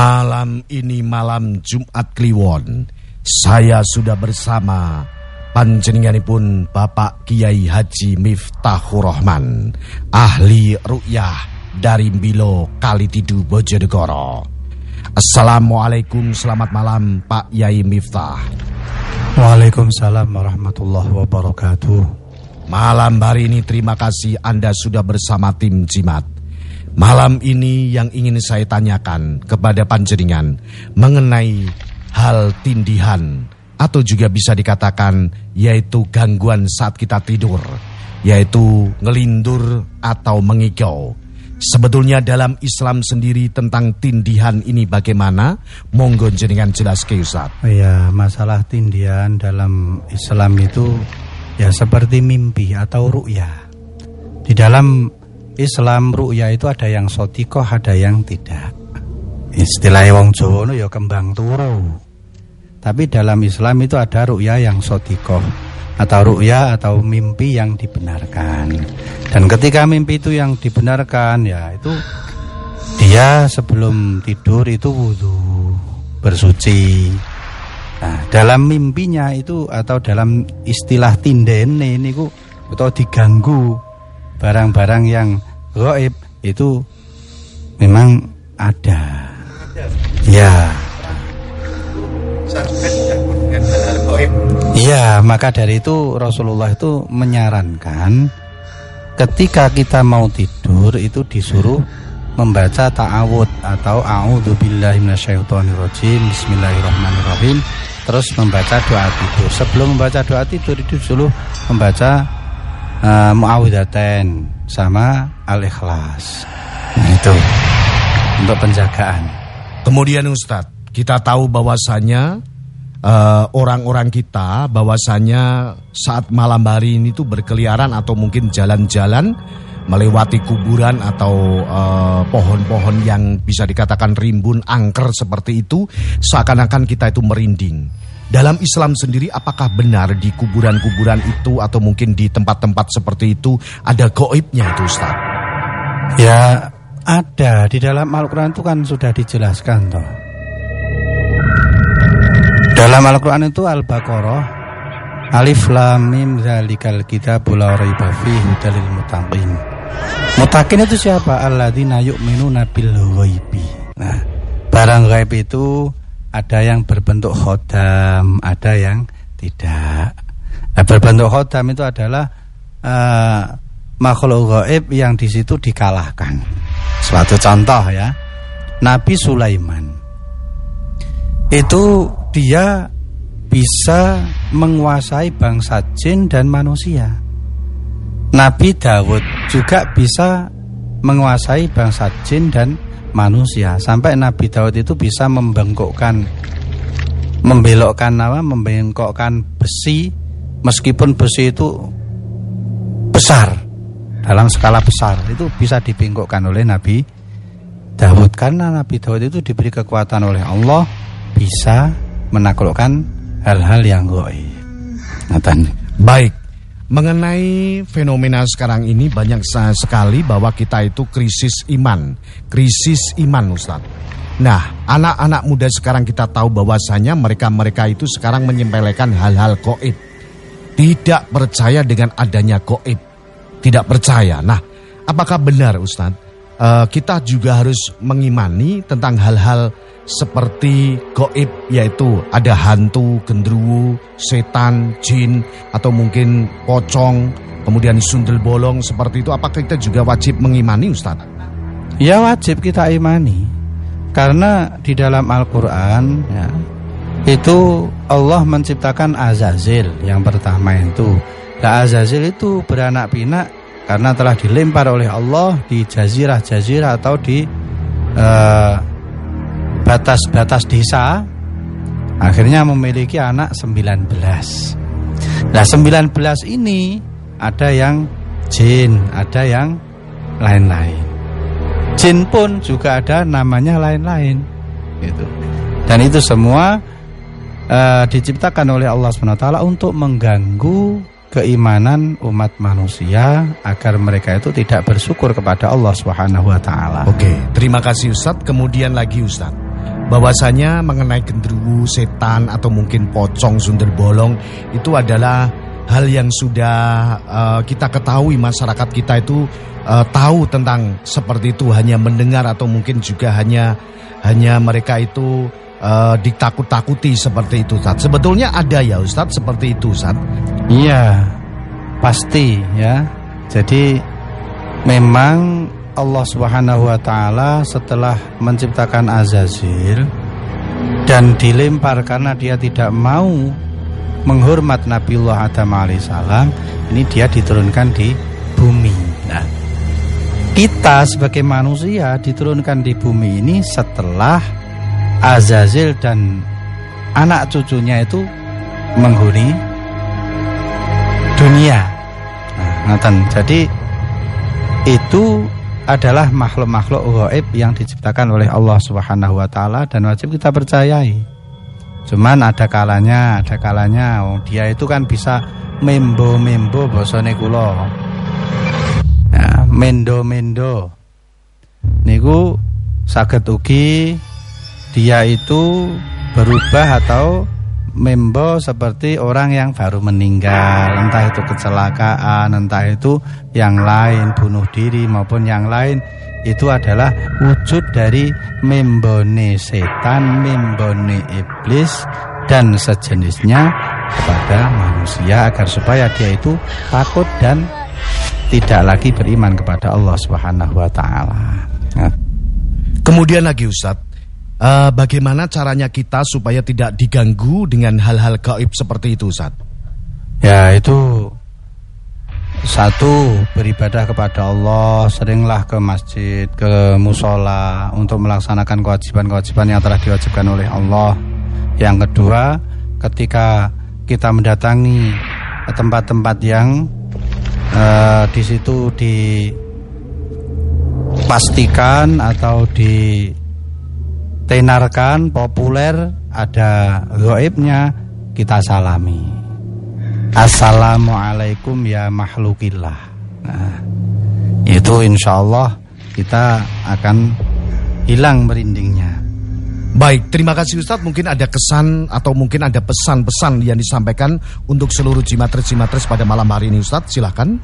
Malam ini malam Jumat Kliwon Saya sudah bersama Panjenenganipun Bapak Kiai Haji Miftahur Rahman Ahli Ru'yah dari Mbilo Kalitidu Bojonegoro. Assalamualaikum selamat malam Pak Yai Miftah. Waalaikumsalam warahmatullahi wabarakatuh. Malam hari ini terima kasih Anda sudah bersama tim Jimat Malam ini yang ingin saya tanyakan kepada panjenengan mengenai hal tindihan atau juga bisa dikatakan yaitu gangguan saat kita tidur, yaitu ngelindur atau mengigau. Sebetulnya dalam Islam sendiri tentang tindihan ini bagaimana? Monggo jenengan jelas ke Ustaz. Ya, masalah tindihan dalam Islam itu ya seperti mimpi atau ru'ya. Di dalam Islam ru'ya itu ada yang sotikoh, ada yang tidak. Istilah wong Jawa ya kembang turu. Tapi dalam Islam itu ada ru'ya yang sotikoh atau ru'ya atau mimpi yang dibenarkan. Dan ketika mimpi itu yang dibenarkan ya itu dia sebelum tidur itu wudhu bersuci. Nah, dalam mimpinya itu atau dalam istilah tindene ini ku atau diganggu barang-barang yang Gaib itu memang ada. Ya. Iya, maka dari itu Rasulullah itu menyarankan ketika kita mau tidur itu disuruh membaca ta'awud atau a'udzubillahi minasyaitonirrajim bismillahirrahmanirrahim terus membaca doa tidur. Sebelum membaca doa tidur itu disuruh membaca uh, muawwidzatain sama al-ikhlas. Nah, itu untuk penjagaan. Kemudian Ustadz, kita tahu bahwasanya uh, orang-orang kita bahwasanya saat malam hari ini tuh berkeliaran atau mungkin jalan-jalan melewati kuburan atau eh, pohon-pohon uh, yang bisa dikatakan rimbun angker seperti itu seakan-akan kita itu merinding. Dalam Islam sendiri apakah benar di kuburan-kuburan itu atau mungkin di tempat-tempat seperti itu ada goibnya itu Ustaz? Ya ada di dalam Al-Quran itu kan sudah dijelaskan toh. Dalam Al-Quran itu Al-Baqarah Alif Lam Mim Zalikal Kitabul La Raiba Fihi Dalil. Mutaqin itu siapa? Alladzina yu'minuna bil ghaibi. Nah, barang gaib itu ada yang berbentuk khodam, ada yang tidak. Nah, berbentuk khodam itu adalah uh, makhluk gaib yang di situ dikalahkan. Suatu contoh ya, Nabi Sulaiman itu dia bisa menguasai bangsa jin dan manusia. Nabi Dawud juga bisa menguasai bangsa jin dan manusia. Sampai Nabi Daud itu bisa membengkokkan membelokkan apa membengkokkan besi meskipun besi itu besar dalam skala besar. Itu bisa dibengkokkan oleh Nabi Daud. Karena Nabi Daud itu diberi kekuatan oleh Allah bisa menaklukkan hal-hal yang goib. Baik, Mengenai fenomena sekarang ini banyak sekali bahwa kita itu krisis iman, krisis iman Ustaz. Nah, anak-anak muda sekarang kita tahu bahwasanya mereka-mereka itu sekarang menyempelekan hal-hal goib. Tidak percaya dengan adanya goib. Tidak percaya. Nah, apakah benar Ustaz? Uh, kita juga harus mengimani tentang hal-hal seperti goib yaitu ada hantu, gendruwo, setan, jin atau mungkin pocong, kemudian sundel bolong seperti itu apakah kita juga wajib mengimani Ustaz? Ya wajib kita imani. Karena di dalam Al-Qur'an ya, itu Allah menciptakan Azazil yang pertama itu. Nah, Azazil itu beranak pinak karena telah dilempar oleh Allah di jazirah-jazirah atau di uh, batas-batas desa akhirnya memiliki anak 19. Nah 19 ini ada yang jin, ada yang lain-lain. Jin pun juga ada namanya lain-lain. Gitu. Dan itu semua uh, diciptakan oleh Allah SWT untuk mengganggu keimanan umat manusia agar mereka itu tidak bersyukur kepada Allah Subhanahu wa taala. Oke, terima kasih Ustadz. Kemudian lagi Ustadz bahwasanya mengenai genderuwo, setan atau mungkin pocong, sundel bolong itu adalah hal yang sudah uh, kita ketahui masyarakat kita itu uh, tahu tentang seperti itu hanya mendengar atau mungkin juga hanya hanya mereka itu uh, ditakut-takuti seperti itu Ustaz. Sebetulnya ada ya Ustaz seperti itu Ustaz? Iya. Pasti ya. Jadi memang Allah Subhanahu wa taala setelah menciptakan Azazil dan dilempar karena dia tidak mau menghormat Nabiullah Adam alaihissalam, ini dia diturunkan di bumi. Nah, kita sebagai manusia diturunkan di bumi ini setelah Azazil dan anak cucunya itu menghuni dunia. Nah, jadi itu adalah makhluk-makhluk gaib yang diciptakan oleh Allah Subhanahu wa taala dan wajib kita percayai. Cuman ada kalanya, ada kalanya oh, dia itu kan bisa membo-membo bosone kula. Ya, mendo-mendo. Niku saged ugi dia itu berubah atau membo seperti orang yang baru meninggal, entah itu kecelakaan, entah itu yang lain bunuh diri maupun yang lain itu adalah wujud dari membone setan, membone iblis dan sejenisnya kepada manusia agar supaya dia itu takut dan tidak lagi beriman kepada Allah Subhanahu wa taala. Nah. Kemudian lagi Ustadz Uh, bagaimana caranya kita supaya tidak diganggu dengan hal-hal gaib seperti itu, Ustaz? Ya, itu satu beribadah kepada Allah, seringlah ke masjid, ke musola untuk melaksanakan kewajiban-kewajiban yang telah diwajibkan oleh Allah. Yang kedua, ketika kita mendatangi tempat-tempat yang uh, di situ dipastikan atau di tenarkan populer ada goibnya kita salami Assalamualaikum ya makhlukillah nah, itu insya Allah kita akan hilang merindingnya Baik, terima kasih Ustadz. Mungkin ada kesan atau mungkin ada pesan-pesan yang disampaikan untuk seluruh jimatres-jimatres pada malam hari ini Ustadz. Silahkan.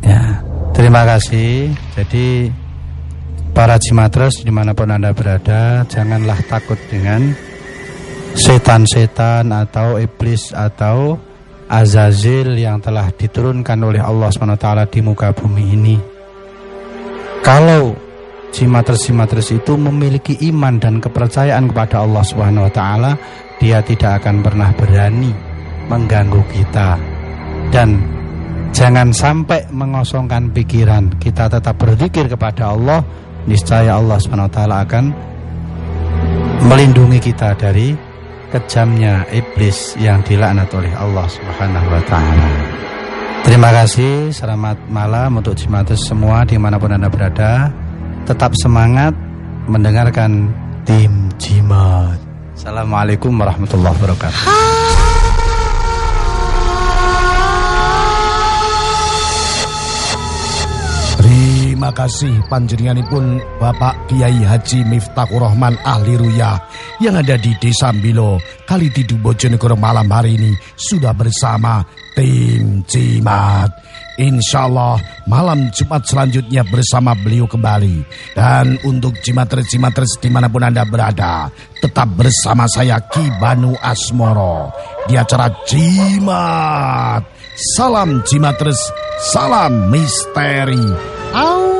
Ya, terima kasih. Jadi Para Jimatres di mana pun Anda berada Janganlah takut dengan Setan-setan atau iblis atau Azazil yang telah diturunkan oleh Allah SWT di muka bumi ini. Kalau Jimatres-jimatres itu memiliki iman dan kepercayaan kepada Allah SWT Dia tidak akan pernah berani mengganggu kita. Dan jangan sampai mengosongkan pikiran. Kita tetap berzikir kepada Allah niscaya Allah SWT akan melindungi kita dari kejamnya iblis yang dilaknat oleh Allah Subhanahu wa taala. Terima kasih, selamat malam untuk jimatus semua di mana pun anda berada. Tetap semangat mendengarkan tim jimat. Assalamualaikum warahmatullahi wabarakatuh. Terima kasih panjenenganipun Bapak Kiai Haji Miftahur Rahman Ahli Ruya yang ada di Desa Milo, Kali Tidu Bojonegoro malam hari ini sudah bersama tim Cimat. Insya Allah malam Jumat selanjutnya bersama beliau kembali. Dan untuk Jimatres-Jimatres di mana pun Anda berada, tetap bersama saya Ki Banu Asmoro di acara Jimat. Salam Jimatres, salam misteri. Ow!